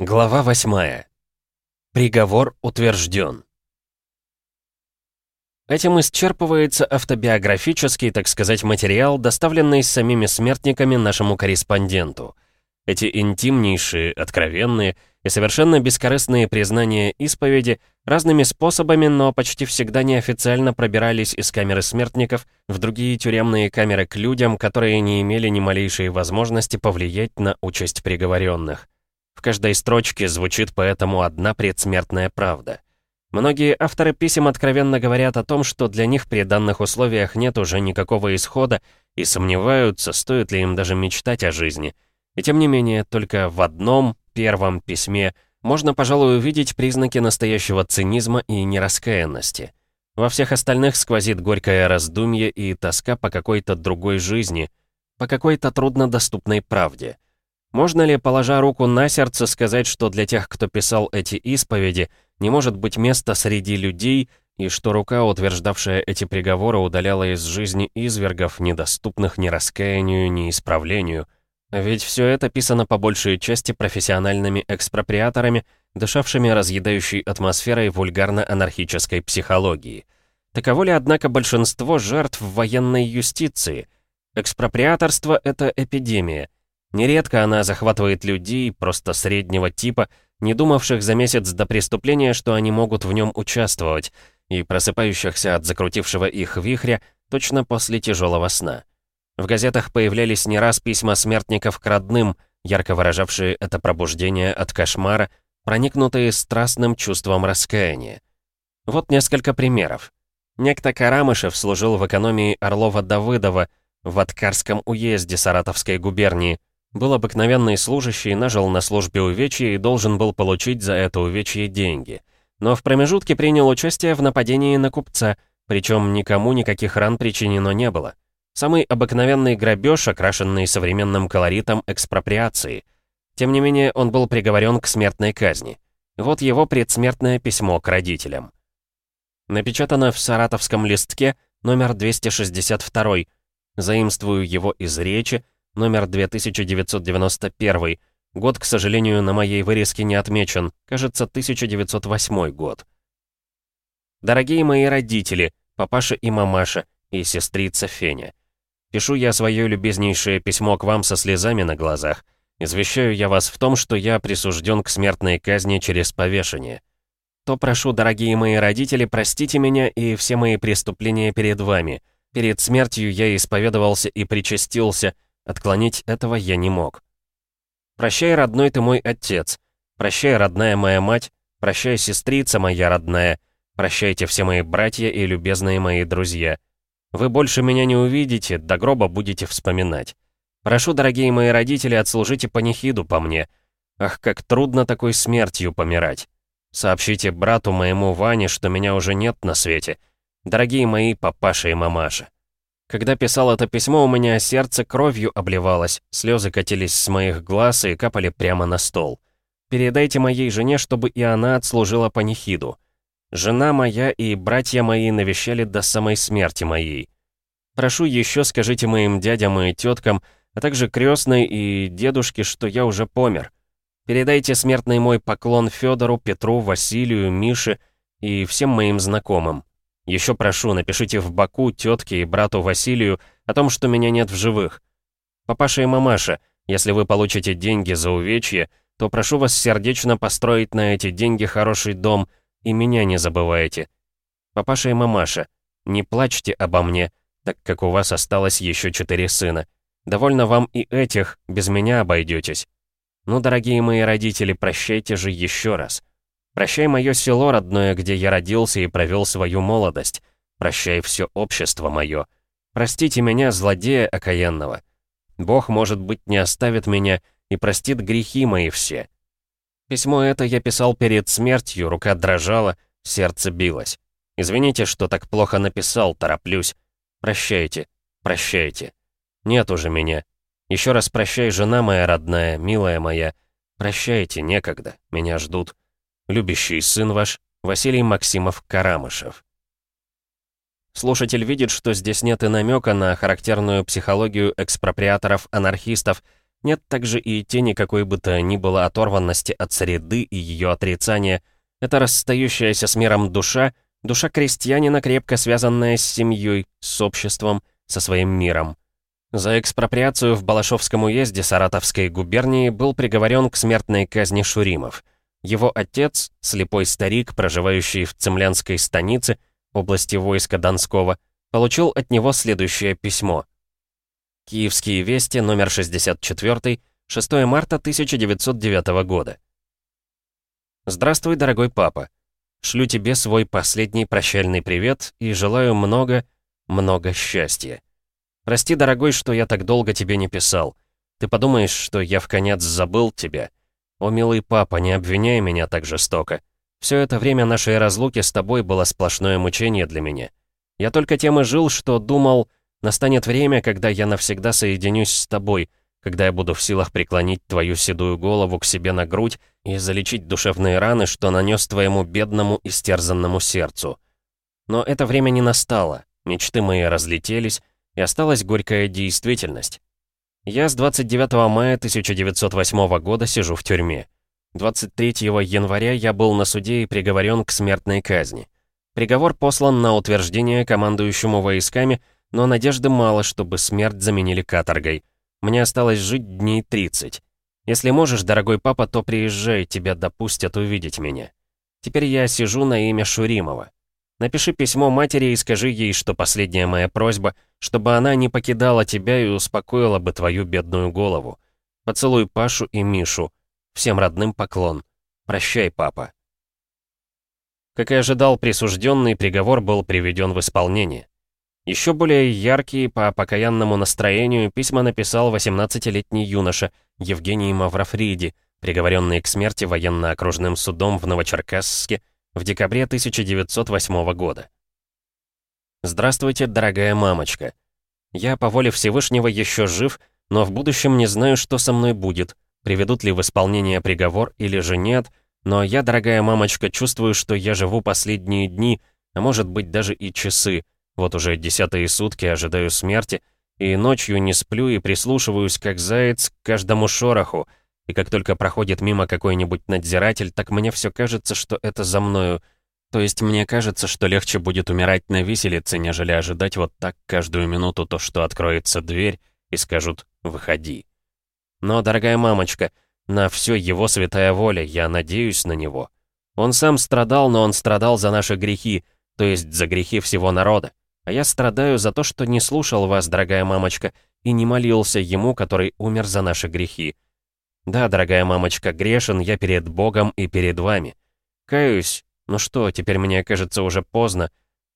Глава 8. Приговор утвержден. Этим исчерпывается автобиографический, так сказать, материал, доставленный самими смертниками нашему корреспонденту. Эти интимнейшие, откровенные и совершенно бескорыстные признания исповеди разными способами, но почти всегда неофициально пробирались из камеры смертников в другие тюремные камеры к людям, которые не имели ни малейшей возможности повлиять на участь приговоренных. В каждой строчке звучит поэтому одна предсмертная правда. Многие авторы писем откровенно говорят о том, что для них при данных условиях нет уже никакого исхода и сомневаются, стоит ли им даже мечтать о жизни. И тем не менее, только в одном, первом письме можно, пожалуй, увидеть признаки настоящего цинизма и нераскаянности. Во всех остальных сквозит горькое раздумье и тоска по какой-то другой жизни, по какой-то труднодоступной правде. Можно ли, положа руку на сердце, сказать, что для тех, кто писал эти исповеди, не может быть места среди людей, и что рука, утверждавшая эти приговоры, удаляла из жизни извергов, недоступных ни раскаянию, ни исправлению? Ведь все это писано по большей части профессиональными экспроприаторами, дышавшими разъедающей атмосферой вульгарно-анархической психологии. Таково ли, однако, большинство жертв военной юстиции? Экспроприаторство — это эпидемия — Нередко она захватывает людей просто среднего типа, не думавших за месяц до преступления, что они могут в нем участвовать, и просыпающихся от закрутившего их вихря точно после тяжелого сна. В газетах появлялись не раз письма смертников к родным, ярко выражавшие это пробуждение от кошмара, проникнутые страстным чувством раскаяния. Вот несколько примеров. Некто Карамышев служил в экономии Орлова-Давыдова в Откарском уезде Саратовской губернии, был обыкновенный служащий, нажил на службе увечья и должен был получить за это увечье деньги. Но в промежутке принял участие в нападении на купца, причем никому никаких ран причинено не было. Самый обыкновенный грабеж, окрашенный современным колоритом экспроприации. Тем не менее, он был приговорен к смертной казни. Вот его предсмертное письмо к родителям. Напечатано в саратовском листке номер 262. Заимствую его из речи, номер 2991. Год, к сожалению, на моей вырезке не отмечен. Кажется, 1908 год. Дорогие мои родители, папаша и мамаша, и сестрица Феня. Пишу я свое любезнейшее письмо к вам со слезами на глазах. Извещаю я вас в том, что я присужден к смертной казни через повешение. То прошу, дорогие мои родители, простите меня и все мои преступления перед вами. Перед смертью я исповедовался и причастился, Отклонить этого я не мог. Прощай, родной ты мой отец. Прощай, родная моя мать. Прощай, сестрица моя родная. Прощайте все мои братья и любезные мои друзья. Вы больше меня не увидите, до гроба будете вспоминать. Прошу, дорогие мои родители, отслужите панихиду по мне. Ах, как трудно такой смертью помирать. Сообщите брату моему Ване, что меня уже нет на свете. Дорогие мои папаша и мамаша. Когда писал это письмо, у меня сердце кровью обливалось, слезы катились с моих глаз и капали прямо на стол. Передайте моей жене, чтобы и она отслужила панихиду. Жена моя и братья мои навещали до самой смерти моей. Прошу еще скажите моим дядям и теткам, а также крестной и дедушке, что я уже помер. Передайте смертный мой поклон Федору, Петру, Василию, Мише и всем моим знакомым. Еще прошу, напишите в Баку тетке и брату Василию о том, что меня нет в живых. Папаша и мамаша, если вы получите деньги за увечье, то прошу вас сердечно построить на эти деньги хороший дом, и меня не забывайте. Папаша и мамаша, не плачьте обо мне, так как у вас осталось еще четыре сына. Довольно вам и этих, без меня обойдетесь. Ну, дорогие мои родители, прощайте же еще раз. Прощай мое село родное, где я родился и провел свою молодость. Прощай все общество мое. Простите меня, злодея окаянного. Бог, может быть, не оставит меня и простит грехи мои все. Письмо это я писал перед смертью, рука дрожала, сердце билось. Извините, что так плохо написал, тороплюсь. Прощайте, прощайте. Нет уже меня. Еще раз прощай, жена моя родная, милая моя. Прощайте, некогда, меня ждут. Любящий сын ваш, Василий Максимов Карамышев. Слушатель видит, что здесь нет и намека на характерную психологию экспроприаторов-анархистов, Нет также и тени какой бы то ни было оторванности от среды и ее отрицания. Это расстающаяся с миром душа, душа крестьянина, крепко связанная с семьей, с обществом, со своим миром. За экспроприацию в Балашовском уезде Саратовской губернии был приговорен к смертной казни Шуримов. Его отец, слепой старик, проживающий в Цемлянской станице, области войска Донского, получил от него следующее письмо. Киевские вести, номер 64, 6 марта 1909 года. Здравствуй, дорогой папа. Шлю тебе свой последний прощальный привет и желаю много, много счастья. Прости, дорогой, что я так долго тебе не писал. Ты подумаешь, что я в конец забыл тебя. О, милый папа, не обвиняй меня так жестоко. Все это время нашей разлуки с тобой было сплошное мучение для меня. Я только тем и жил, что думал, настанет время, когда я навсегда соединюсь с тобой, когда я буду в силах преклонить твою седую голову к себе на грудь и залечить душевные раны, что нанес твоему бедному истерзанному сердцу. Но это время не настало, мечты мои разлетелись, и осталась горькая действительность. Я с 29 мая 1908 года сижу в тюрьме. 23 января я был на суде и приговорен к смертной казни. Приговор послан на утверждение командующему войсками, но надежды мало, чтобы смерть заменили каторгой. Мне осталось жить дней 30. Если можешь, дорогой папа, то приезжай, тебя допустят увидеть меня. Теперь я сижу на имя Шуримова. Напиши письмо матери и скажи ей, что последняя моя просьба, чтобы она не покидала тебя и успокоила бы твою бедную голову. Поцелуй Пашу и Мишу. Всем родным поклон. Прощай, папа. Как и ожидал присужденный, приговор был приведен в исполнение. Еще более яркие по покаянному настроению письма написал 18-летний юноша Евгений Маврофриди, приговоренный к смерти военно-окружным судом в Новочеркасске в декабре 1908 года. «Здравствуйте, дорогая мамочка. Я по воле Всевышнего еще жив, но в будущем не знаю, что со мной будет, приведут ли в исполнение приговор или же нет, но я, дорогая мамочка, чувствую, что я живу последние дни, а может быть даже и часы, вот уже десятые сутки ожидаю смерти, и ночью не сплю и прислушиваюсь, как заяц, к каждому шороху, и как только проходит мимо какой-нибудь надзиратель, так мне все кажется, что это за мною. То есть мне кажется, что легче будет умирать на виселице, нежели ожидать вот так каждую минуту то, что откроется дверь, и скажут «выходи». Но, дорогая мамочка, на все его святая воля, я надеюсь на него. Он сам страдал, но он страдал за наши грехи, то есть за грехи всего народа. А я страдаю за то, что не слушал вас, дорогая мамочка, и не молился ему, который умер за наши грехи. Да, дорогая мамочка, грешен я перед Богом и перед вами. Каюсь. Ну что, теперь мне кажется уже поздно.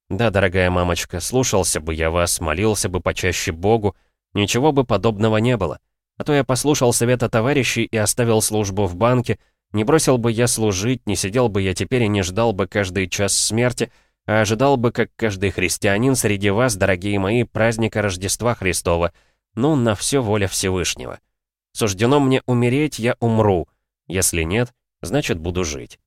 Да, дорогая мамочка, слушался бы я вас, молился бы почаще Богу, ничего бы подобного не было. А то я послушал совета товарищей и оставил службу в банке, не бросил бы я служить, не сидел бы я теперь и не ждал бы каждый час смерти, а ожидал бы, как каждый христианин среди вас, дорогие мои, праздника Рождества Христова. Ну, на все воля Всевышнего. Суждено мне умереть, я умру. Если нет, значит буду жить.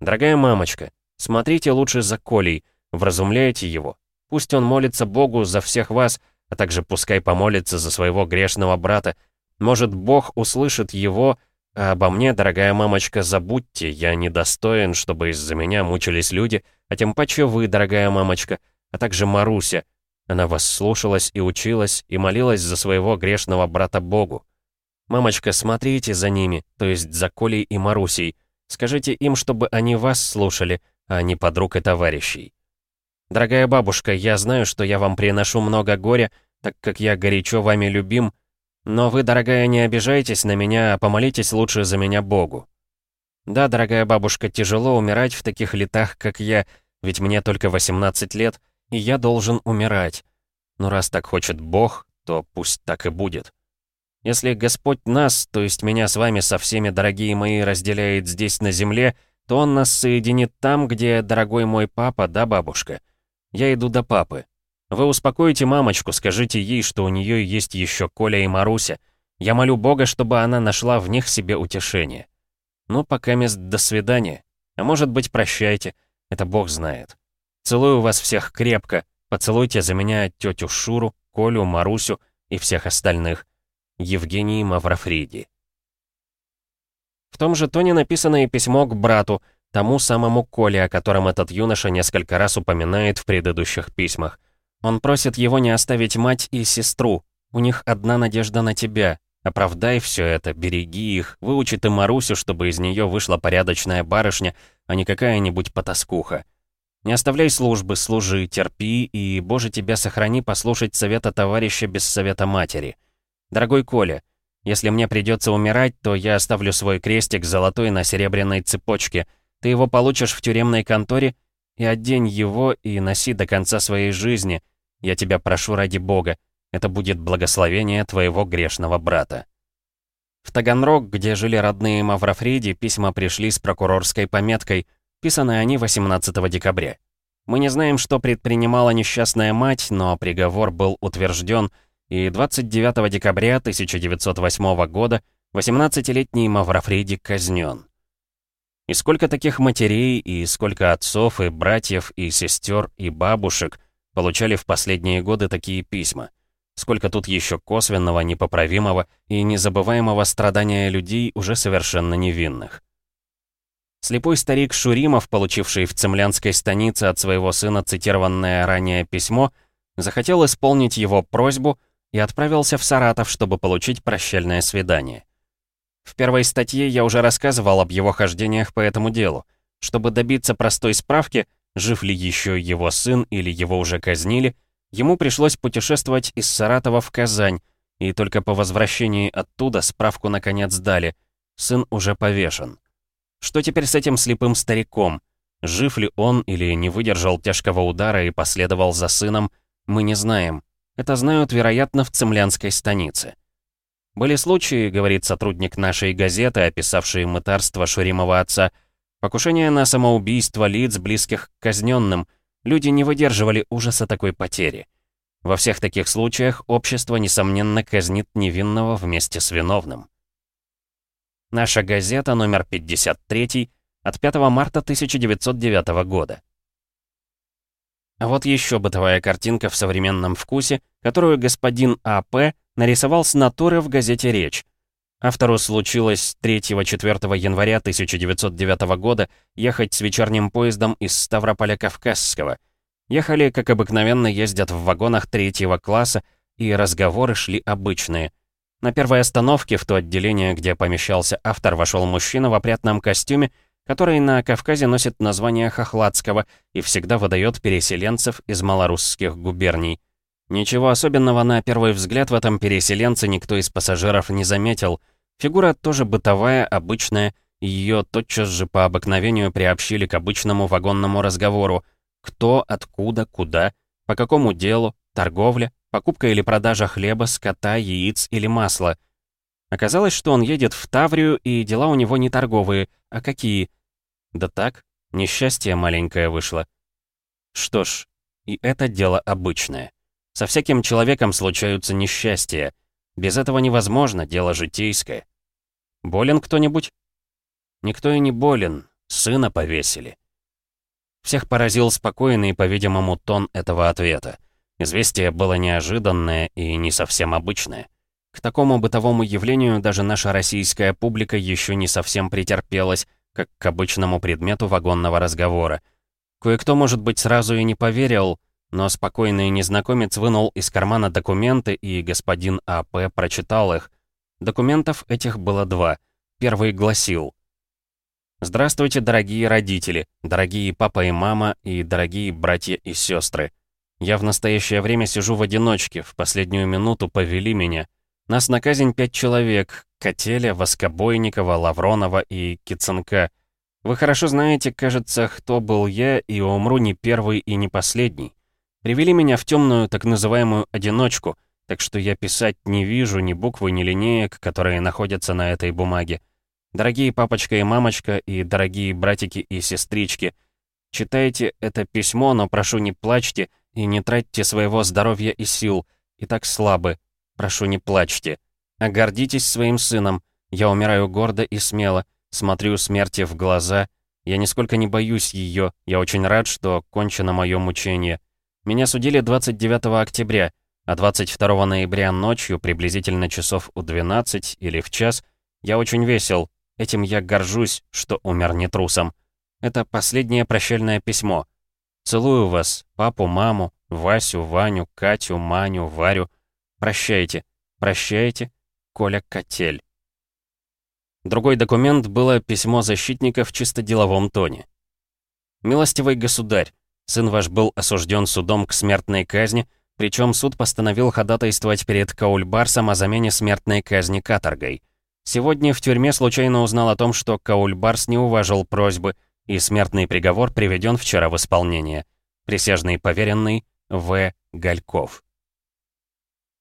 Дорогая мамочка, смотрите лучше за Колей, вразумляйте его. Пусть он молится Богу за всех вас, а также пускай помолится за своего грешного брата. Может, Бог услышит его, а обо мне, дорогая мамочка, забудьте, я недостоин, чтобы из-за меня мучились люди, а тем паче вы, дорогая мамочка, а также Маруся. Она вас слушалась и училась, и молилась за своего грешного брата Богу. «Мамочка, смотрите за ними, то есть за Колей и Марусей. Скажите им, чтобы они вас слушали, а не подруг и товарищей. Дорогая бабушка, я знаю, что я вам приношу много горя, так как я горячо вами любим, но вы, дорогая, не обижайтесь на меня, а помолитесь лучше за меня Богу. Да, дорогая бабушка, тяжело умирать в таких летах, как я, ведь мне только 18 лет, и я должен умирать. Но раз так хочет Бог, то пусть так и будет. Если Господь нас, то есть меня с вами со всеми, дорогие мои, разделяет здесь на земле, то Он нас соединит там, где, дорогой мой папа, да, бабушка? Я иду до папы. Вы успокоите мамочку, скажите ей, что у нее есть еще Коля и Маруся. Я молю Бога, чтобы она нашла в них себе утешение. Ну, пока мест до свидания. А может быть, прощайте. Это Бог знает. Целую вас всех крепко. Поцелуйте за меня тетю Шуру, Колю, Марусю и всех остальных. Евгений Маврофриди. В том же тоне написано и письмо к брату, тому самому Коле, о котором этот юноша несколько раз упоминает в предыдущих письмах. Он просит его не оставить мать и сестру. У них одна надежда на тебя. Оправдай все это, береги их, выучи ты Марусю, чтобы из нее вышла порядочная барышня, а не какая-нибудь потаскуха. Не оставляй службы, служи, терпи, и, Боже, тебя сохрани послушать совета товарища без совета матери. Дорогой Коля, если мне придется умирать, то я оставлю свой крестик золотой на серебряной цепочке. Ты его получишь в тюремной конторе, и одень его и носи до конца своей жизни. Я тебя прошу ради Бога. Это будет благословение твоего грешного брата. В Таганрог, где жили родные Маврофриди, письма пришли с прокурорской пометкой — Писаны они 18 декабря. Мы не знаем, что предпринимала несчастная мать, но приговор был утвержден, и 29 декабря 1908 года 18-летний Маврофриди казнен. И сколько таких матерей, и сколько отцов, и братьев, и сестер, и бабушек получали в последние годы такие письма. Сколько тут еще косвенного, непоправимого и незабываемого страдания людей, уже совершенно невинных. Слепой старик Шуримов, получивший в цемлянской станице от своего сына цитированное ранее письмо, захотел исполнить его просьбу и отправился в Саратов, чтобы получить прощальное свидание. В первой статье я уже рассказывал об его хождениях по этому делу. Чтобы добиться простой справки, жив ли еще его сын или его уже казнили, ему пришлось путешествовать из Саратова в Казань, и только по возвращении оттуда справку наконец дали. Сын уже повешен. Что теперь с этим слепым стариком? Жив ли он или не выдержал тяжкого удара и последовал за сыном, мы не знаем. Это знают, вероятно, в Цемлянской станице. Были случаи, говорит сотрудник нашей газеты, описавший мытарство Шуримова отца, покушение на самоубийство лиц, близких к казненным. Люди не выдерживали ужаса такой потери. Во всех таких случаях общество, несомненно, казнит невинного вместе с виновным. Наша газета номер 53 от 5 марта 1909 года. А вот еще бытовая картинка в современном вкусе, которую господин А.П. нарисовал с натуры в газете «Речь». Автору случилось 3-4 января 1909 года ехать с вечерним поездом из Ставрополя-Кавказского. Ехали, как обыкновенно, ездят в вагонах третьего класса, и разговоры шли обычные. На первой остановке, в то отделение, где помещался автор, вошел мужчина в опрятном костюме, который на Кавказе носит название Хохладского и всегда выдает переселенцев из малорусских губерний. Ничего особенного на первый взгляд в этом переселенце никто из пассажиров не заметил. Фигура тоже бытовая, обычная, ее тотчас же по обыкновению приобщили к обычному вагонному разговору. Кто, откуда, куда, по какому делу, торговля, Покупка или продажа хлеба, скота, яиц или масла. Оказалось, что он едет в Таврию, и дела у него не торговые. А какие? Да так, несчастье маленькое вышло. Что ж, и это дело обычное. Со всяким человеком случаются несчастья. Без этого невозможно, дело житейское. Болен кто-нибудь? Никто и не болен, сына повесили. Всех поразил спокойный, по-видимому, тон этого ответа. Известие было неожиданное и не совсем обычное. К такому бытовому явлению даже наша российская публика еще не совсем претерпелась, как к обычному предмету вагонного разговора. Кое-кто, может быть, сразу и не поверил, но спокойный незнакомец вынул из кармана документы, и господин А.П. прочитал их. Документов этих было два. Первый гласил «Здравствуйте, дорогие родители, дорогие папа и мама и дорогие братья и сестры. Я в настоящее время сижу в одиночке, в последнюю минуту повели меня. Нас на казнь пять человек — Котеля, Воскобойникова, Лавронова и Киценка. Вы хорошо знаете, кажется, кто был я, и умру не первый и не последний. Привели меня в темную так называемую одиночку, так что я писать не вижу ни буквы, ни линеек, которые находятся на этой бумаге. Дорогие папочка и мамочка, и дорогие братики и сестрички, читайте это письмо, но прошу не плачьте, и не тратьте своего здоровья и сил, и так слабы. Прошу, не плачьте. А гордитесь своим сыном. Я умираю гордо и смело, смотрю смерти в глаза. Я нисколько не боюсь ее. Я очень рад, что кончено мое мучение. Меня судили 29 октября. А 22 ноября ночью, приблизительно часов у 12 или в час, я очень весел. Этим я горжусь, что умер не трусом. Это последнее прощальное письмо. Целую вас, папу, маму, Васю, Ваню, Катю, Маню, Варю. Прощайте, прощайте, Коля Котель. Другой документ было письмо защитника в чисто деловом тоне. «Милостивый государь, сын ваш был осужден судом к смертной казни, причем суд постановил ходатайствовать перед Каульбарсом о замене смертной казни каторгой. Сегодня в тюрьме случайно узнал о том, что Каульбарс не уважил просьбы, и смертный приговор приведен вчера в исполнение. Присяжный поверенный В. Гальков.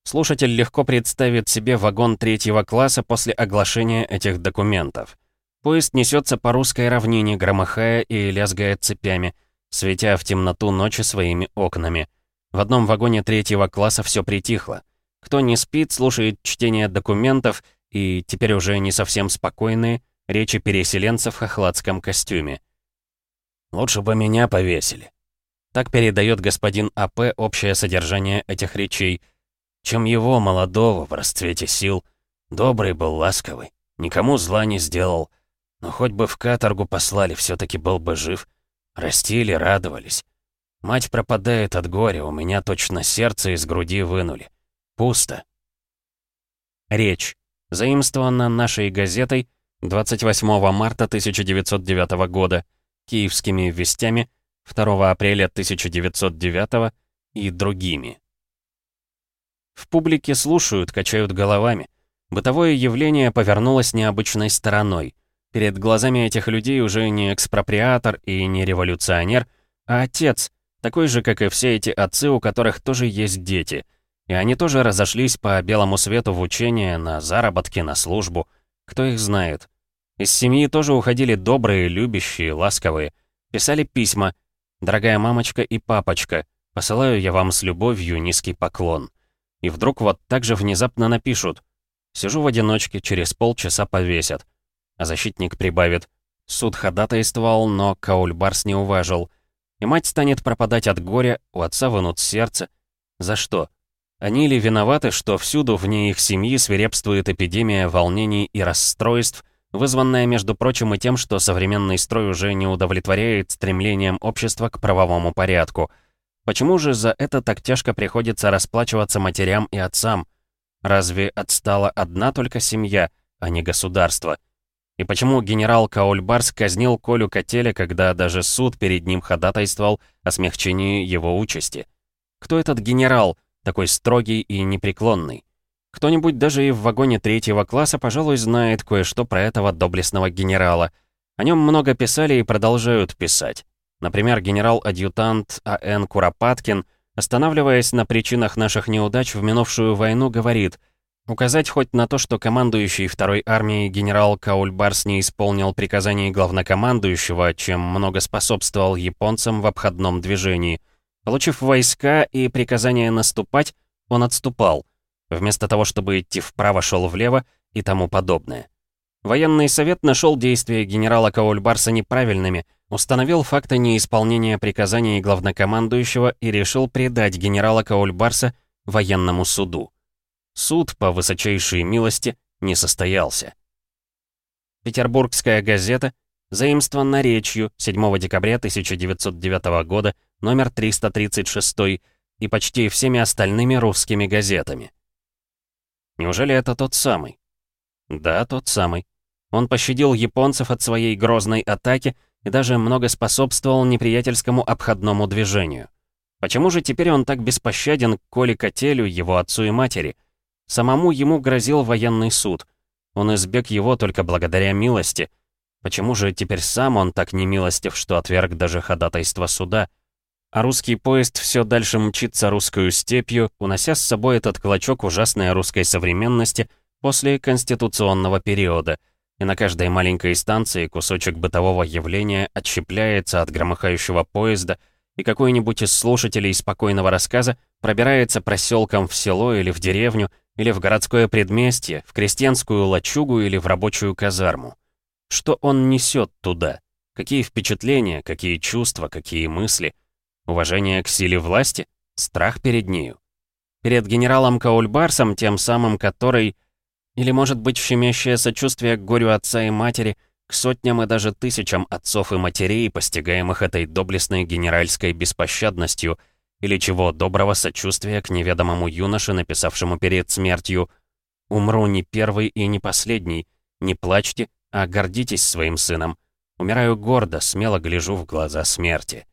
Слушатель легко представит себе вагон третьего класса после оглашения этих документов. Поезд несется по русской равнине, громыхая и лязгая цепями, светя в темноту ночи своими окнами. В одном вагоне третьего класса все притихло. Кто не спит, слушает чтение документов и, теперь уже не совсем спокойные, речи переселенцев в хохладском костюме. «Лучше бы меня повесили». Так передает господин А.П. общее содержание этих речей – чем его, молодого, в расцвете сил. Добрый был, ласковый, никому зла не сделал. Но хоть бы в каторгу послали, все таки был бы жив. Растили, радовались. Мать пропадает от горя, у меня точно сердце из груди вынули. Пусто. Речь. Заимствована нашей газетой 28 марта 1909 года, киевскими вестями 2 апреля 1909 и другими. В публике слушают, качают головами. Бытовое явление повернулось необычной стороной. Перед глазами этих людей уже не экспроприатор и не революционер, а отец, такой же, как и все эти отцы, у которых тоже есть дети. И они тоже разошлись по белому свету в учение, на заработки, на службу. Кто их знает? Из семьи тоже уходили добрые, любящие, ласковые. Писали письма. «Дорогая мамочка и папочка, посылаю я вам с любовью низкий поклон». И вдруг вот так же внезапно напишут. Сижу в одиночке, через полчаса повесят. А защитник прибавит. Суд ходатайствовал, но Каульбарс не уважил. И мать станет пропадать от горя, у отца вынут сердце. За что? Они ли виноваты, что всюду вне их семьи свирепствует эпидемия волнений и расстройств, вызванная, между прочим, и тем, что современный строй уже не удовлетворяет стремлением общества к правовому порядку — Почему же за это так тяжко приходится расплачиваться матерям и отцам? Разве отстала одна только семья, а не государство? И почему генерал Каульбарс казнил Колю Котеля, когда даже суд перед ним ходатайствовал о смягчении его участи? Кто этот генерал, такой строгий и непреклонный? Кто-нибудь даже и в вагоне третьего класса, пожалуй, знает кое-что про этого доблестного генерала. О нем много писали и продолжают писать. Например, генерал-адъютант А.Н. Куропаткин, останавливаясь на причинах наших неудач в минувшую войну, говорит, указать хоть на то, что командующий второй армией генерал Каульбарс не исполнил приказаний главнокомандующего, чем много способствовал японцам в обходном движении. Получив войска и приказание наступать, он отступал. Вместо того, чтобы идти вправо, шел влево и тому подобное. Военный совет нашел действия генерала Каульбарса неправильными – установил факты неисполнения приказаний главнокомандующего и решил предать генерала Каульбарса военному суду. Суд, по высочайшей милости, не состоялся. Петербургская газета, заимствована речью 7 декабря 1909 года, номер 336 и почти всеми остальными русскими газетами. Неужели это тот самый? Да, тот самый. Он пощадил японцев от своей грозной атаки и даже много способствовал неприятельскому обходному движению. Почему же теперь он так беспощаден к Коле Котелю, его отцу и матери? Самому ему грозил военный суд. Он избег его только благодаря милости. Почему же теперь сам он так немилостив, что отверг даже ходатайство суда? А русский поезд все дальше мчится русскую степью, унося с собой этот клочок ужасной русской современности после конституционного периода — и на каждой маленькой станции кусочек бытового явления отщепляется от громыхающего поезда, и какой-нибудь из слушателей спокойного рассказа пробирается проселком в село или в деревню, или в городское предместье, в крестьянскую лачугу или в рабочую казарму. Что он несет туда? Какие впечатления, какие чувства, какие мысли? Уважение к силе власти? Страх перед нею? Перед генералом Каульбарсом, тем самым который... Или, может быть, щемящее сочувствие к горю отца и матери, к сотням и даже тысячам отцов и матерей, постигаемых этой доблестной генеральской беспощадностью, или чего доброго сочувствия к неведомому юноше, написавшему перед смертью «Умру не первый и не последний, не плачьте, а гордитесь своим сыном. Умираю гордо, смело гляжу в глаза смерти».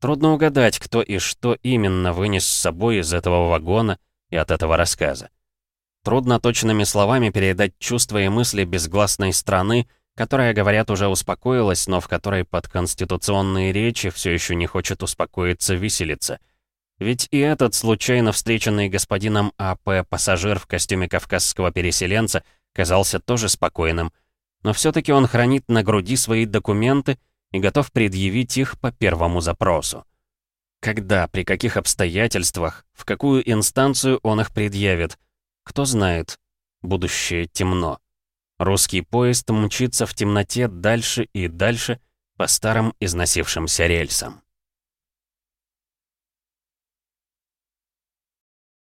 Трудно угадать, кто и что именно вынес с собой из этого вагона и от этого рассказа. Трудно точными словами передать чувства и мысли безгласной страны, которая, говорят, уже успокоилась, но в которой под конституционные речи все еще не хочет успокоиться виселица. Ведь и этот случайно встреченный господином А.П. пассажир в костюме кавказского переселенца казался тоже спокойным, но все-таки он хранит на груди свои документы и готов предъявить их по первому запросу. Когда, при каких обстоятельствах, в какую инстанцию он их предъявит – кто знает, будущее темно. Русский поезд мчится в темноте дальше и дальше по старым износившимся рельсам.